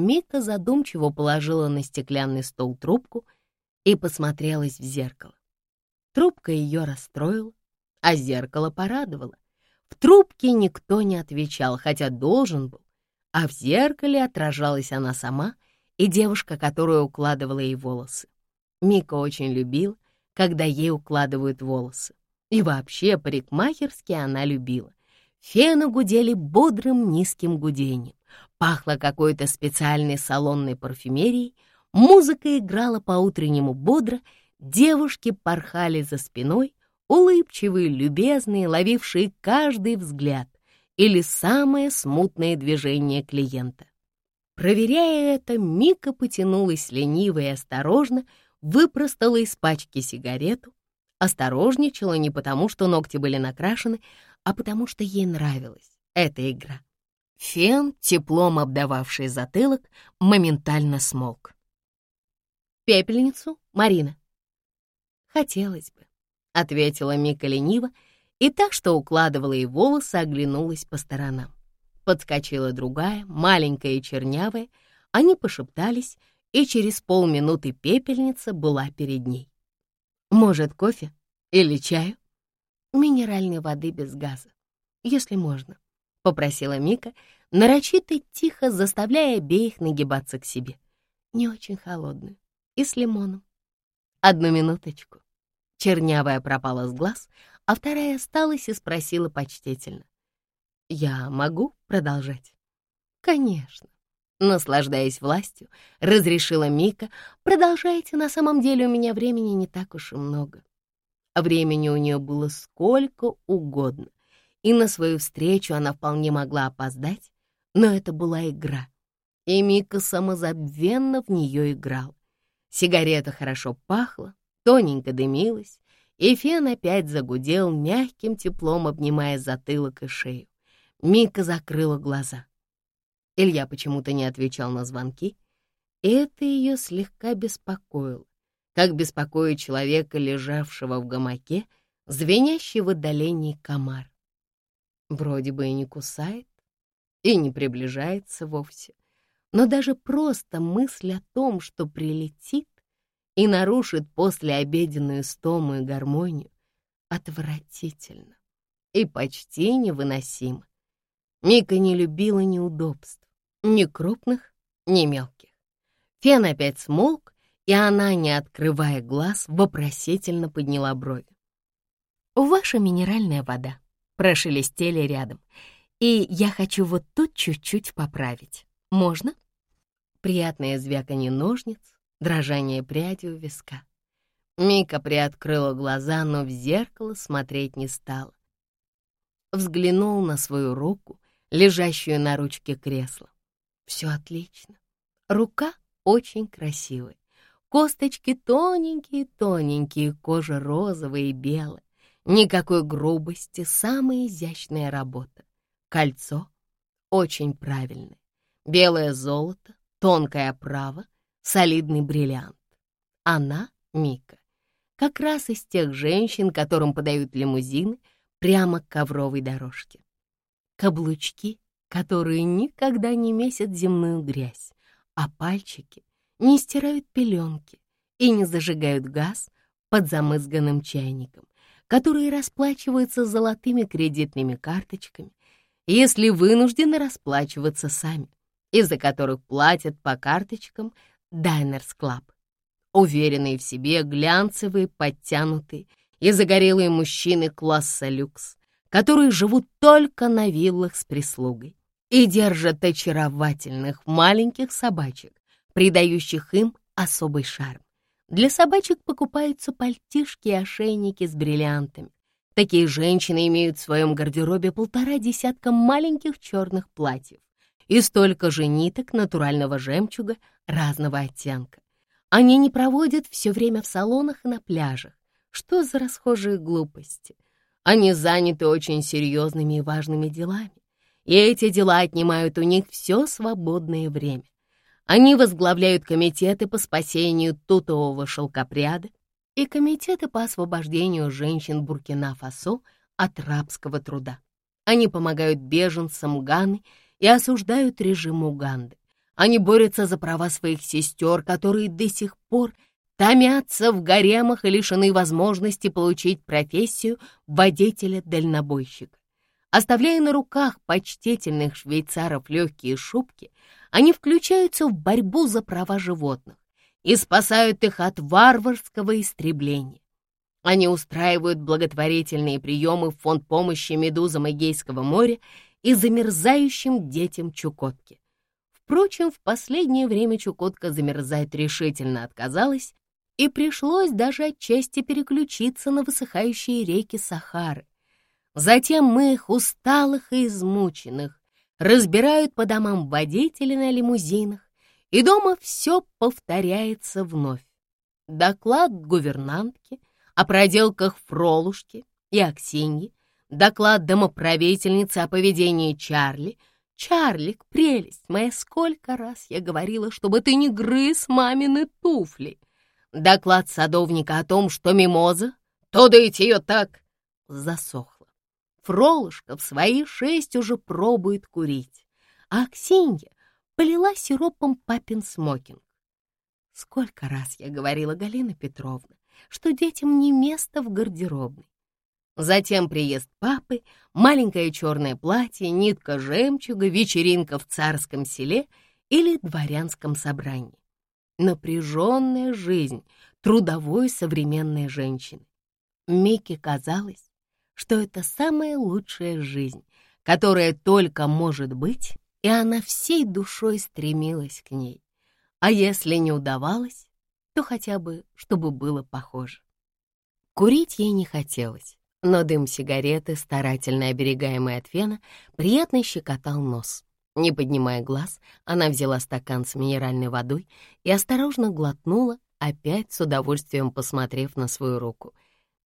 Мика задумчиво положила на стеклянный стол трубку и посмотрелась в зеркало. Трубка ее расстроила, а зеркало порадовало. В трубке никто не отвечал, хотя должен был, а в зеркале отражалась она сама и девушка, которая укладывала ей волосы. Мика очень любила, когда ей укладывают волосы. И вообще парикмахерски она любила. Фены гудели бодрым низким гудением. Пахло какой-то специальной салонной парфюмерией, музыка играла по-утреннему бодро, девушки порхали за спиной, улыбчивые, любезные, ловившие каждый взгляд или самое смутное движение клиента. Проверяя это, Мика потянулась лениво и осторожно, выпростала из пачки сигарету, осторожничала не потому, что ногти были накрашены, а потому что ей нравилась эта игра. Фен, теплом обдававший затылок, моментально смолк. «Пепельницу, Марина?» «Хотелось бы», — ответила Мика лениво, и так, что укладывала ей волосы, оглянулась по сторонам. Подскочила другая, маленькая и чернявая, они пошептались, и через полминуты пепельница была перед ней. «Может, кофе или чаю?» «Минеральной воды без газа, если можно», — попросила Мика, нарочито тихо заставляя обеих нагибаться к себе. «Не очень холодную и с лимоном». «Одну минуточку». Чернявая пропала с глаз, а вторая осталась и спросила почтительно. «Я могу продолжать?» «Конечно». Наслаждаясь властью, разрешила Мика, «Продолжайте, на самом деле у меня времени не так уж и много». Времени у нее было сколько угодно, и на свою встречу она вполне могла опоздать, но это была игра, и Мика самозабвенно в нее играл. Сигарета хорошо пахла, тоненько дымилась, и фен опять загудел мягким теплом, обнимая затылок и шею. Мика закрыла глаза. Илья почему-то не отвечал на звонки. Это ее слегка беспокоило, как беспокоит человека, лежавшего в гамаке, звенящий в отдалении комар. Вроде бы и не кусает, и не приближается вовсе, но даже просто мысль о том, что прилетит и нарушит послеобеденную стому и гармонию, отвратительно и почти невыносимо. Мика не любила неудобств, ни крупных, ни мелких. Фен опять смолк, и она, не открывая глаз, вопросительно подняла брови. «Ваша минеральная вода», — прошелестели рядом, «и я хочу вот тут чуть-чуть поправить. Можно?» Приятное звяканье ножниц, дрожание пряди у виска. Мика приоткрыла глаза, но в зеркало смотреть не стала. Взглянул на свою руку, лежащую на ручке кресла. Все отлично. Рука очень красивая. Косточки тоненькие-тоненькие, кожа розовая и белая. Никакой грубости, самая изящная работа. Кольцо очень правильное. Белое золото, тонкая оправа, солидный бриллиант. Она, Мика, как раз из тех женщин, которым подают лимузины прямо к ковровой дорожке. Каблучки которые никогда не месят земную грязь, а пальчики не стирают пеленки и не зажигают газ под замызганным чайником, которые расплачиваются золотыми кредитными карточками, если вынуждены расплачиваться сами, из-за которых платят по карточкам Diners Club. Уверенные в себе, глянцевые, подтянутые и загорелые мужчины класса люкс, которые живут только на виллах с прислугой и держат очаровательных маленьких собачек, придающих им особый шарм. Для собачек покупаются пальтишки и ошейники с бриллиантами. Такие женщины имеют в своем гардеробе полтора десятка маленьких черных платьев и столько же ниток натурального жемчуга разного оттенка. Они не проводят все время в салонах и на пляжах. Что за расхожие глупости? Они заняты очень серьезными и важными делами и эти дела отнимают у них все свободное время. Они возглавляют комитеты по спасению тутового шелкопряда и комитеты по освобождению женщин Буркина-Фасо от рабского труда. Они помогают беженцам Ганы и осуждают режим Уганды. Они борются за права своих сестер, которые до сих пор томятся в гаремах и лишены возможности получить профессию водителя-дальнобойщика. Оставляя на руках почтительных швейцаров легкие шубки, они включаются в борьбу за права животных и спасают их от варварского истребления. Они устраивают благотворительные приемы в фонд помощи медузам Эгейского моря и замерзающим детям Чукотки. Впрочем, в последнее время Чукотка замерзать решительно отказалась, и пришлось даже отчасти переключиться на высыхающие реки Сахары. Затем мы их усталых и измученных разбирают по домам водители на лимузинах, и дома все повторяется вновь. Доклад гувернантки о проделках Фролушки и Аксиньи, доклад домоправительницы о поведении Чарли. «Чарлик, прелесть моя, сколько раз я говорила, чтобы ты не грыз мамины туфли!» Доклад садовника о том, что мимоза, то дать ее так, засохла. Фролушка в свои шесть уже пробует курить, а Аксинья полила сиропом папин смокинг. Сколько раз я говорила, Галина Петровна, что детям не место в гардеробной. Затем приезд папы, маленькое черное платье, нитка жемчуга, вечеринка в царском селе или дворянском собрании. Напряженная жизнь трудовой современной женщины. Микки казалось, что это самая лучшая жизнь, которая только может быть и она всей душой стремилась к ней. А если не удавалось, то хотя бы, чтобы было похоже. Курить ей не хотелось, но дым сигареты, старательно оберегаемый от фена, приятно щекотал нос. Не поднимая глаз, она взяла стакан с минеральной водой и осторожно глотнула, опять с удовольствием посмотрев на свою руку.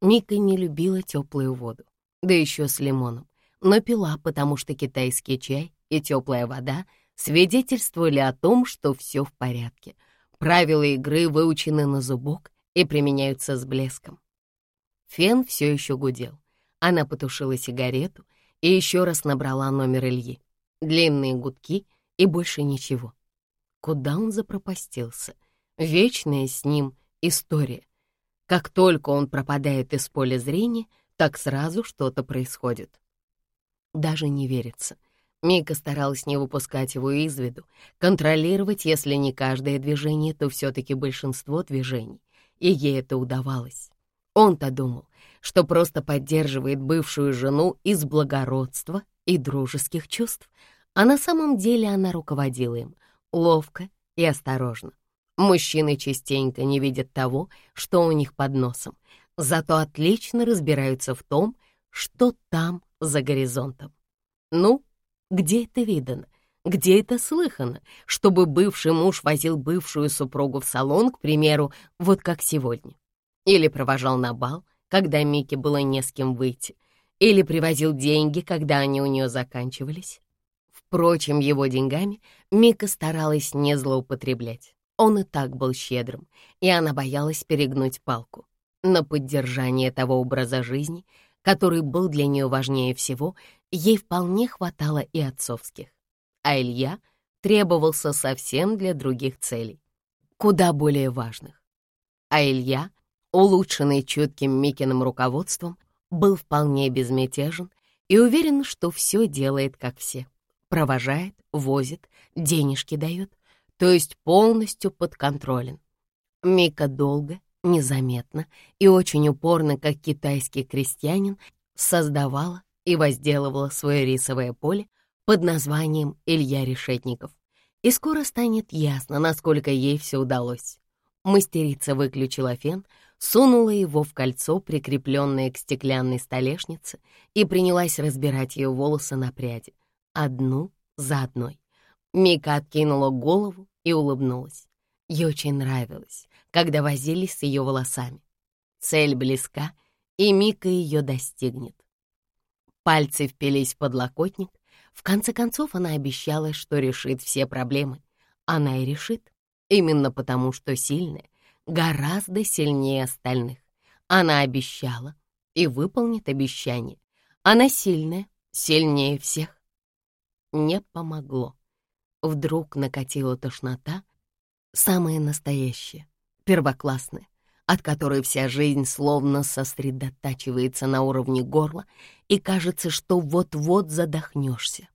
Ника не любила теплую воду, да еще с лимоном, но пила, потому что китайский чай и теплая вода свидетельствовали о том, что все в порядке. Правила игры выучены на зубок и применяются с блеском. Фен все еще гудел. Она потушила сигарету и еще раз набрала номер Ильи. Длинные гудки и больше ничего. Куда он запропастился? Вечная с ним история. Как только он пропадает из поля зрения, так сразу что-то происходит. Даже не верится — Мика старалась не выпускать его из виду, контролировать, если не каждое движение, то все-таки большинство движений, и ей это удавалось. Он-то думал, что просто поддерживает бывшую жену из благородства и дружеских чувств, а на самом деле она руководила им, ловко и осторожно. Мужчины частенько не видят того, что у них под носом, зато отлично разбираются в том, что там за горизонтом. Ну, где это видано? Где это слыхано, чтобы бывший муж возил бывшую супругу в салон, к примеру, вот как сегодня? Или провожал на бал, когда Мике было не с кем выйти? Или привозил деньги, когда они у нее заканчивались? Впрочем, его деньгами Мика старалась не злоупотреблять. Он и так был щедрым, и она боялась перегнуть палку. На поддержание того образа жизни, который был для нее важнее всего, ей вполне хватало и отцовских. А Илья требовался совсем для других целей, куда более важных. А Илья, улучшенный чутким Микиным руководством, был вполне безмятежен и уверен, что все делает, как все. Провожает, возит, денежки дает, то есть полностью подконтролен. Мика долго, незаметно и очень упорно, как китайский крестьянин, создавала и возделывала свое рисовое поле под названием Илья Решетников. И скоро станет ясно, насколько ей все удалось. Мастерица выключила фен, сунула его в кольцо, прикрепленное к стеклянной столешнице, и принялась разбирать ее волосы на пряди, одну за одной. Мика откинула голову и улыбнулась. Ей очень нравилось, когда возились с ее волосами. Цель близка, и Мика ее достигнет. Пальцы впились в подлокотник. В конце концов, она обещала, что решит все проблемы. Она и решит. Именно потому, что сильная, гораздо сильнее остальных. Она обещала и выполнит обещание. Она сильная, сильнее всех. Не помогло. Вдруг накатила тошнота, самая настоящая, первоклассная, от которой вся жизнь словно сосредотачивается на уровне горла и кажется, что вот-вот задохнешься.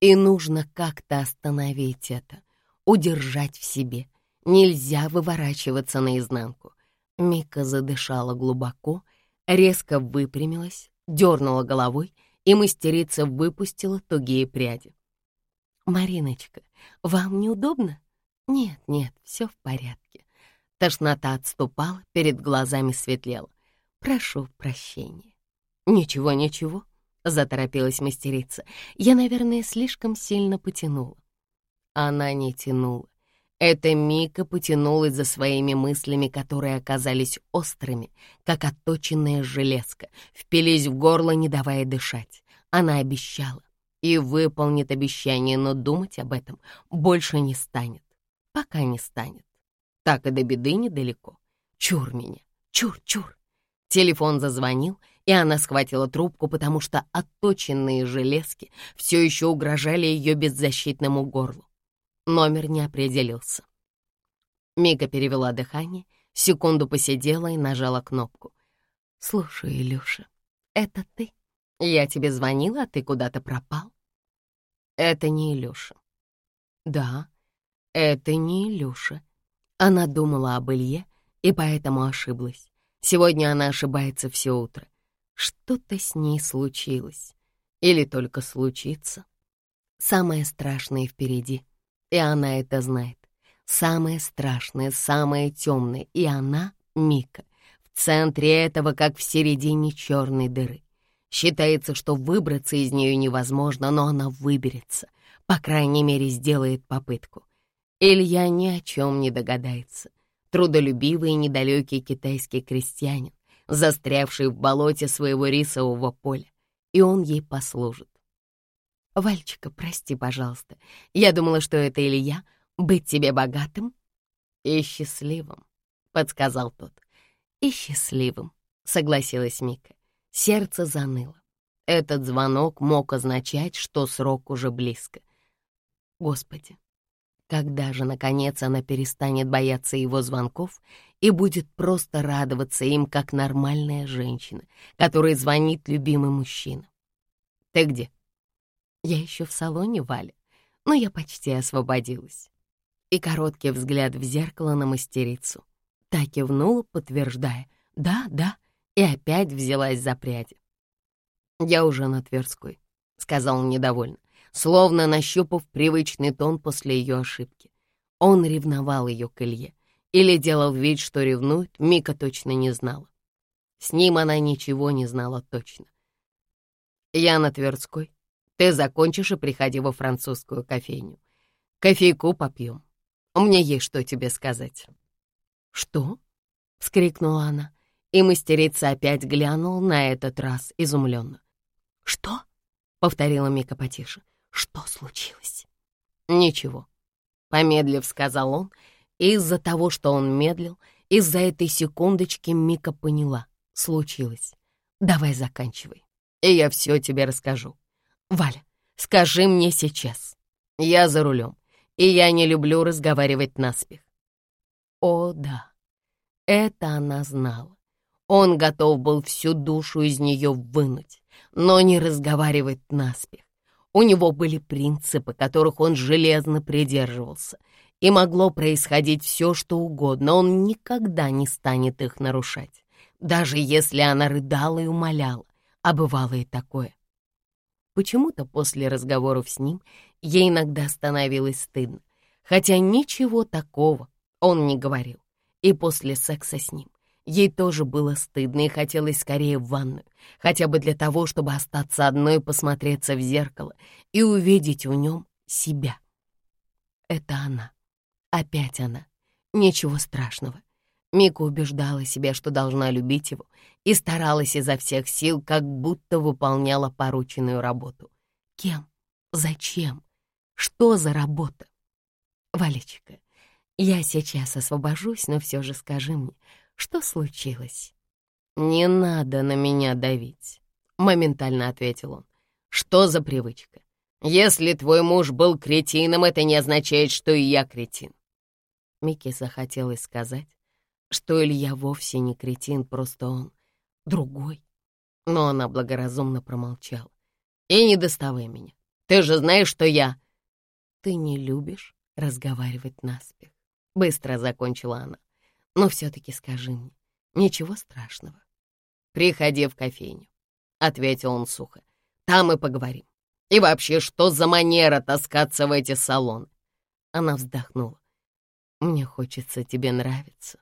И нужно как-то остановить это, удержать в себе. Нельзя выворачиваться наизнанку. Мика задышала глубоко, резко выпрямилась, дернула головой, и мастерица выпустила тугие пряди. «Мариночка, вам неудобно?» «Нет, нет, все в порядке». Тошнота отступала, перед глазами светлела. «Прошу прощения». «Ничего, ничего», — заторопилась мастерица. «Я, наверное, слишком сильно потянула». Она не тянула. Эта Мика потянулась за своими мыслями, которые оказались острыми, как отточенная железка, впились в горло, не давая дышать. Она обещала и выполнит обещание, но думать об этом больше не станет, пока не станет. Так и до беды недалеко. Чур меня, чур-чур. Телефон зазвонил, и она схватила трубку, потому что отточенные железки все еще угрожали ее беззащитному горлу. Номер не определился. Мика перевела дыхание, секунду посидела и нажала кнопку. «Слушай, Илюша, это ты? Я тебе звонила, а ты куда-то пропал?» «Это не Илюша». «Да, это не Илюша». Она думала об Илье и поэтому ошиблась. Сегодня она ошибается все утро. Что-то с ней случилось. Или только случится. Самое страшное впереди — и она это знает. Самое страшное, самое темное, и она, Мика, в центре этого, как в середине черной дыры. Считается, что выбраться из нее невозможно, но она выберется, по крайней мере, сделает попытку. Илья ни о чем не догадается. Трудолюбивый и недалекий китайский крестьянин, застрявший в болоте своего рисового поля, и он ей послужит. «Вальчика, прости, пожалуйста. Я думала, что это Илья. Быть тебе богатым и счастливым», — подсказал тот. «И счастливым», — согласилась Мика. Сердце заныло. Этот звонок мог означать, что срок уже близко. Господи, когда же, наконец, она перестанет бояться его звонков и будет просто радоваться им, как нормальная женщина, которой звонит любимый мужчина? «Ты где?» Я еще в салоне, Валя, но я почти освободилась. И короткий взгляд в зеркало на мастерицу. Та кивнула, подтверждая «да, да», и опять взялась за пряди. «Я уже на Тверской», — сказал он недовольно, словно нащупав привычный тон после ее ошибки. Он ревновал ее к Илье. Или делал вид, что ревнует, Мика точно не знала. С ним она ничего не знала точно. «Я на Тверской», ты закончишь и приходи во французскую кофейню. Кофейку попьем. У меня есть что тебе сказать». «Что?» — вскрикнула она, и мастерица опять глянула на этот раз изумленно. «Что?» — повторила Мика потише. «Что случилось?» «Ничего», — помедлив сказал он, из-за того, что он медлил, из-за этой секундочки Мика поняла. Случилось. «Давай заканчивай, и я все тебе расскажу». «Валя, скажи мне сейчас. Я за рулем, и я не люблю разговаривать наспех». О, да, это она знала. Он готов был всю душу из нее вынуть, но не разговаривать наспех. У него были принципы, которых он железно придерживался, и могло происходить все, что угодно, он никогда не станет их нарушать, даже если она рыдала и умоляла, а бывало и такое. Почему-то после разговоров с ним ей иногда становилось стыдно, хотя ничего такого он не говорил. И после секса с ним ей тоже было стыдно и хотелось скорее в ванную, хотя бы для того, чтобы остаться одной посмотреться в зеркало и увидеть в нем себя. Это она. Опять она. Ничего страшного. Мика убеждала себя, что должна любить его, и старалась изо всех сил, как будто выполняла порученную работу. Кем? Зачем? Что за работа? Валечка, я сейчас освобожусь, но все же скажи мне, что случилось? «Не надо на меня давить», — моментально ответил он. «Что за привычка? Если твой муж был кретином, это не означает, что и я кретин. Микки захотелось сказать, что Илья вовсе не кретин, просто он другой. Но она благоразумно промолчала. И не доставай меня. Ты же знаешь, что я... Ты не любишь разговаривать наспех. Быстро закончила она. Но все-таки скажи мне, ничего страшного. Приходи в кофейню, ответил он сухо. Там и поговорим. И вообще, что за манера таскаться в эти салоны? Она вздохнула. Мне хочется тебе нравиться.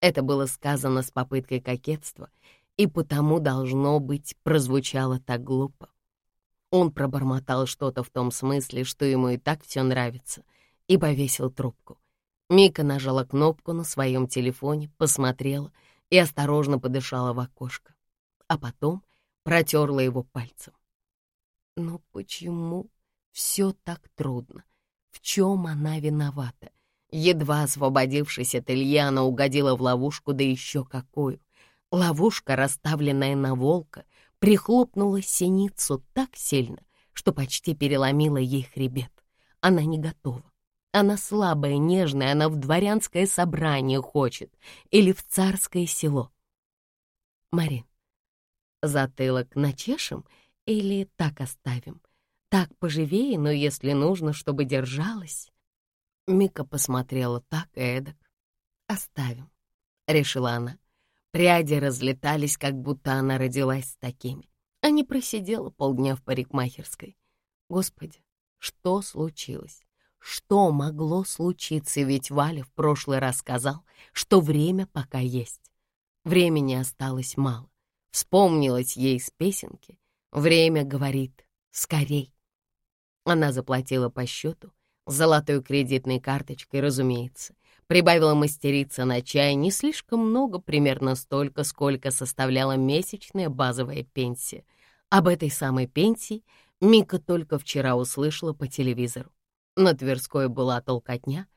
Это было сказано с попыткой кокетства, и потому, должно быть, прозвучало так глупо. Он пробормотал что-то в том смысле, что ему и так все нравится, и повесил трубку. Мика нажала кнопку на своем телефоне, посмотрела и осторожно подышала в окошко, а потом протерла его пальцем. Но почему все так трудно? В чем она виновата? Едва освободившись от Ильи, она угодила в ловушку, да еще какую. Ловушка, расставленная на волка, прихлопнула синицу так сильно, что почти переломила ей хребет. Она не готова. Она слабая, нежная, она в дворянское собрание хочет или в царское село. Марин, затылок начешем или так оставим? Так поживее, но если нужно, чтобы держалась. Мика посмотрела так эдак. «Оставим», — решила она. Пряди разлетались, как будто она родилась с такими, а не просидела полдня в парикмахерской. Господи, что случилось? Что могло случиться, ведь Валя в прошлый раз сказал, что время пока есть. Времени осталось мало. Вспомнилось ей с песенки. Время говорит «скорей». Она заплатила по счету, золотой кредитной карточкой, разумеется, Прибавила мастерица на чай не слишком много, примерно столько, сколько составляла месячная базовая пенсия. Об этой самой пенсии Мика только вчера услышала по телевизору. На Тверской была толкотня.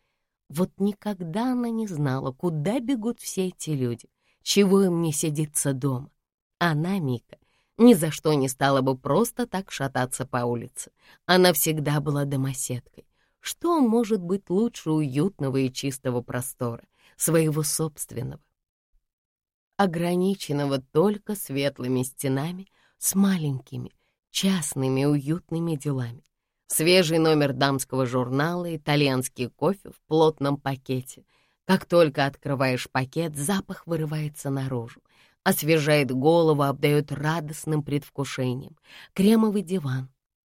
Вот никогда она не знала, куда бегут все эти люди, чего им не сидится дома. Она, Мика, ни за что не стала бы просто так шататься по улице. Она всегда была домоседкой. Что может быть лучше уютного и чистого простора, своего собственного? Ограниченного только светлыми стенами с маленькими, частными, уютными делами. Свежий номер дамского журнала, итальянский кофе в плотном пакете. Как только открываешь пакет, запах вырывается наружу, освежает голову, обдает радостным предвкушением. Кремовый диван,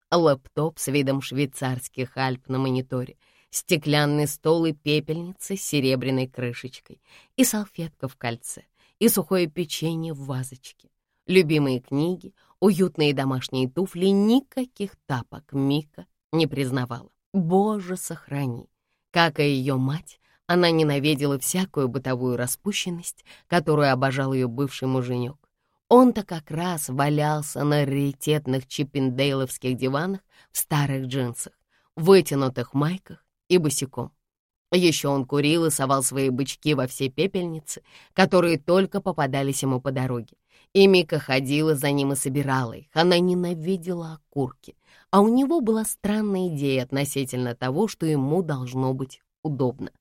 лэптоп с видом швейцарских Альп на мониторе, стеклянный стол и пепельница с серебряной крышечкой, и салфетка в кольце, и сухое печенье в вазочке. Любимые книги, уютные домашние туфли, никаких тапок Мика не признавала. Боже, сохрани! Как и ее мать, она ненавидела всякую бытовую распущенность, которую обожал ее бывший муженек. Он-то как раз валялся на раритетных чиппендейловских диванах в старых джинсах, вытянутых майках и босиком. Еще он курил и совал свои бычки во все пепельницы, которые только попадались ему по дороге. И Мика ходила за ним и собирала их. Она ненавидела окурки. А у него была странная идея относительно того, что ему должно быть удобно.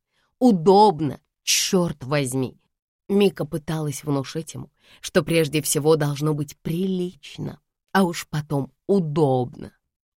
Удобно, черт возьми! Мика пыталась внушить ему, что прежде всего должно быть прилично, а уж потом удобно.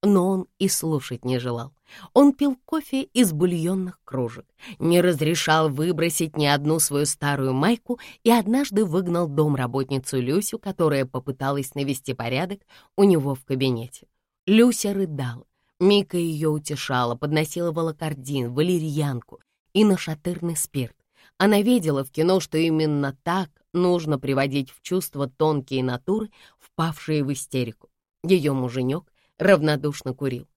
Но он и слушать не желал. Он пил кофе из бульонных кружек, не разрешал выбросить ни одну свою старую майку и однажды выгнал домработницу Люсю, которая попыталась навести порядок у него в кабинете. Люся рыдала. Мика ее утешала, подносила волокордин, валерьянку и нашатырный спирт. Она видела в кино, что именно так нужно приводить в чувство тонкие натуры, впавшие в истерику. Ее муженек равнодушно курил.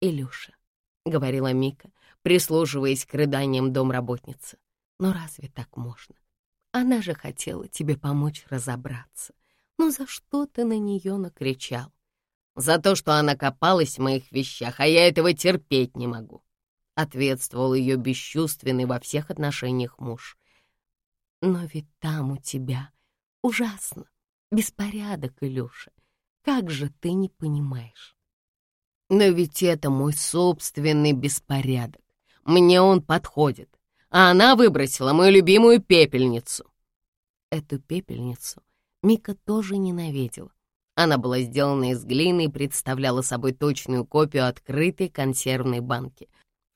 «Илюша», — говорила Мика, прислуживаясь к рыданиям домработницы, «но разве так можно? Она же хотела тебе помочь разобраться. Но за что ты на нее накричал? За то, что она копалась в моих вещах, а я этого терпеть не могу ответствовал ее бесчувственный во всех отношениях муж. Но ведь там у тебя ужасно, беспорядок, Илюша. Как же ты не понимаешь? Но ведь это мой собственный беспорядок. Мне он подходит, а она выбросила мою любимую пепельницу. Эту пепельницу Мика тоже ненавидела. Она была сделана из глины и представляла собой точную копию открытой консервной банки.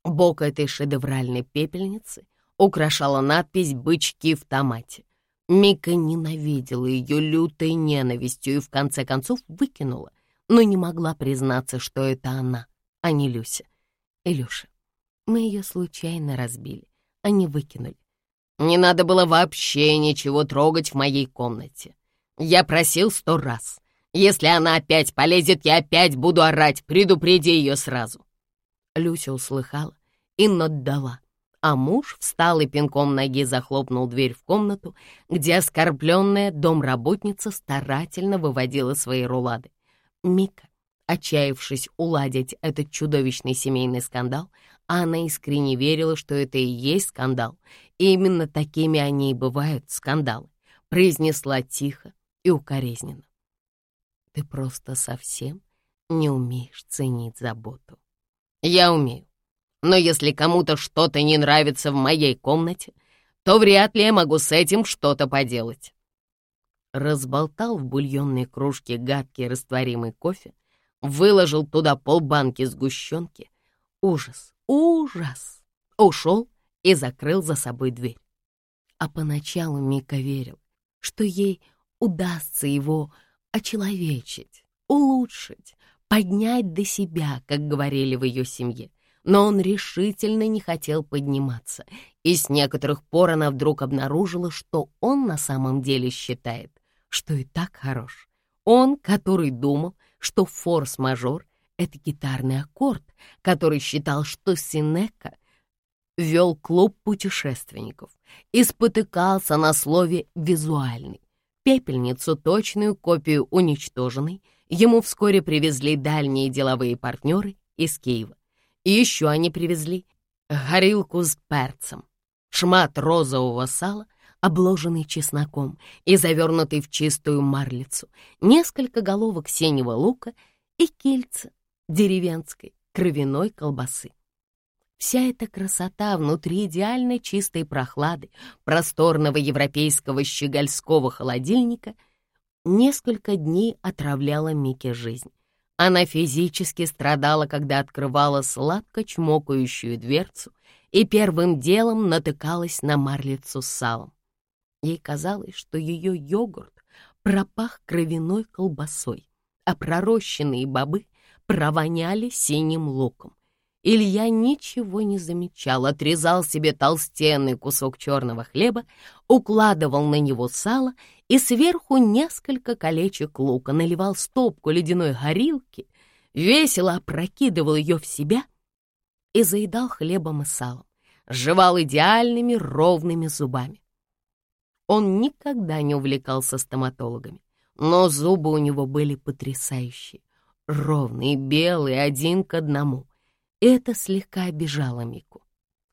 Бок этой шедевральной пепельницы украшала надпись «Бычки в томате». Мика ненавидела ее лютой ненавистью и в конце концов выкинула, но не могла признаться, что это она, а не Люся. Илюша, мы ее случайно разбили, а не выкинули. Не надо было вообще ничего трогать в моей комнате. Я просил сто раз. Если она опять полезет, я опять буду орать. Предупреди ее сразу. Люся услыхала и наддала, а муж встал и пинком ноги захлопнул дверь в комнату, где оскорбленная домработница старательно выводила свои рулады. Мика, отчаявшись уладить этот чудовищный семейный скандал, она искренне верила, что это и есть скандал, и именно такими они и бывают, скандалы, произнесла тихо и укоризненно. Ты просто совсем не умеешь ценить заботу. Я умею. Но если кому-то что-то не нравится в моей комнате, то вряд ли я могу с этим что-то поделать. Разболтал в бульонной кружке гадкий растворимый кофе, выложил туда полбанки сгущенки. Ужас, ужас! Ушел и закрыл за собой дверь. А поначалу Мика верил, что ей удастся его очеловечить, улучшить, поднять до себя, как говорили в ее семье. Но он решительно не хотел подниматься, и с некоторых пор она вдруг обнаружила, что он на самом деле считает, что и так хорош. Он, который думал, что форс-мажор — это гитарный аккорд, который считал, что Синека вел клуб путешественников и спотыкался на слове «визуальный». Пепельницу, точную копию уничтоженной, ему вскоре привезли дальние деловые партнеры из Киева. И еще они привезли горилку с перцем, шмат розового сала, обложенный чесноком и завернутый в чистую марлицу, несколько головок синего лука и кильца деревенской кровяной колбасы. Вся эта красота внутри идеальной чистой прохлады просторного европейского щегольского холодильника несколько дней отравляла Мике жизнь. Она физически страдала, когда открывала сладко чмокающую дверцу и первым делом натыкалась на марлицу с салом. Ей казалось, что ее йогурт пропах кровяной колбасой, а пророщенные бобы провоняли синим луком. Илья ничего не замечал, отрезал себе толстенный кусок черного хлеба, укладывал на него сало и сверху несколько колечек лука, наливал стопку ледяной горилки, весело опрокидывал ее в себя и заедал хлебом и салом, жевал идеальными ровными зубами. Он никогда не увлекался стоматологами, но зубы у него были потрясающие, ровные, белые, один к одному — это слегка обижало Мику,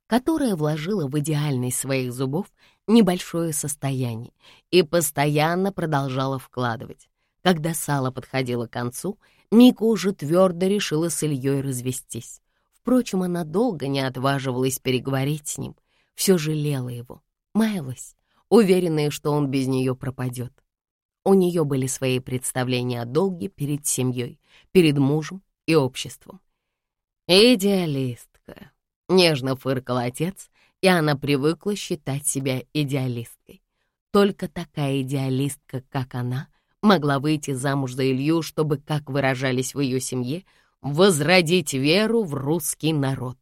которая вложила в идеальность своих зубов небольшое состояние и постоянно продолжала вкладывать. Когда сало подходило к концу, Мика уже твердо решила с Ильей развестись. Впрочем, она долго не отваживалась переговорить с ним, все жалела его, маялась, уверенная, что он без нее пропадет. У нее были свои представления о долге перед семьей, перед мужем и обществом. «Идеалистка», — нежно фыркал отец, и она привыкла считать себя идеалисткой. Только такая идеалистка, как она, могла выйти замуж за Илью, чтобы, как выражались в ее семье, возродить веру в русский народ.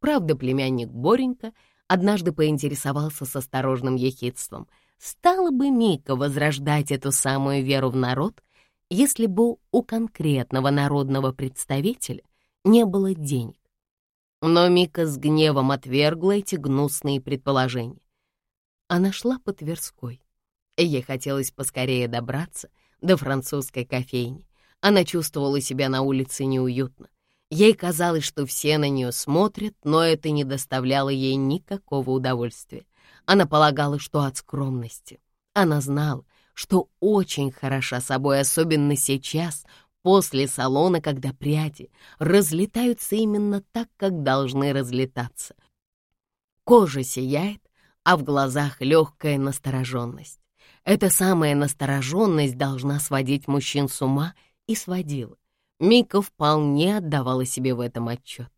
Правда, племянник Боренька однажды поинтересовался с осторожным ехидством, стала бы Мика возрождать эту самую веру в народ, если бы у конкретного народного представителя не было денег. Но Мика с гневом отвергла эти гнусные предположения. Она шла по Тверской, ей хотелось поскорее добраться до французской кофейни. Она чувствовала себя на улице неуютно. Ей казалось, что все на нее смотрят, но это не доставляло ей никакого удовольствия. Она полагала, что от скромности. Она знала, что очень хороша собой, особенно сейчас, после салона, когда пряди разлетаются именно так, как должны разлетаться. Кожа сияет, а в глазах легкая настороженность. Эта самая настороженность должна сводить мужчин с ума и сводила. Мика вполне отдавала себе в этом отчет.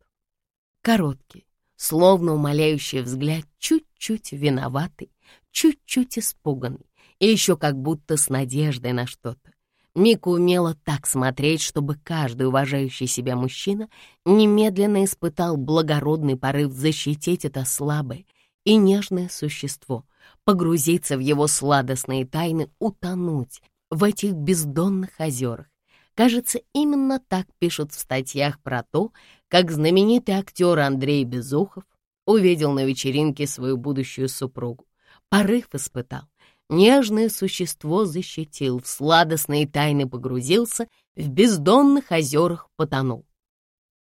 Короткий, словно умоляющий взгляд, чуть-чуть виноватый, чуть-чуть испуганный и еще как будто с надеждой на что-то. Мика умела так смотреть, чтобы каждый уважающий себя мужчина немедленно испытал благородный порыв защитить это слабое и нежное существо, погрузиться в его сладостные тайны, утонуть в этих бездонных озерах. Кажется, именно так пишут в статьях про то, как знаменитый актер Андрей Безухов увидел на вечеринке свою будущую супругу. Порыв испытал, нежное существо защитил, в сладостные тайны погрузился, в бездонных озерах потонул.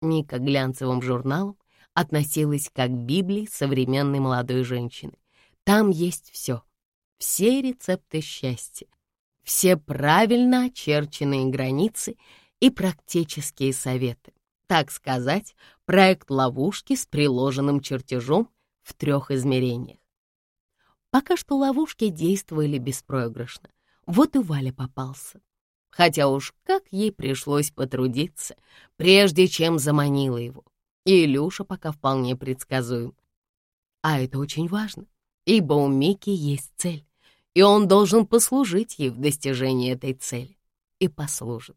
Ника глянцевым журналом относилась как к Библии современной молодой женщины. Там есть все, все рецепты счастья, все правильно очерченные границы и практические советы. Так сказать, проект ловушки с приложенным чертежом в трех измерениях. Пока что ловушки действовали беспроигрышно. Вот и Валя попался. Хотя уж как ей пришлось потрудиться, прежде чем заманила его. И Илюша пока вполне предсказуем. А это очень важно, ибо у Мики есть цель, и он должен послужить ей в достижении этой цели. И послужит.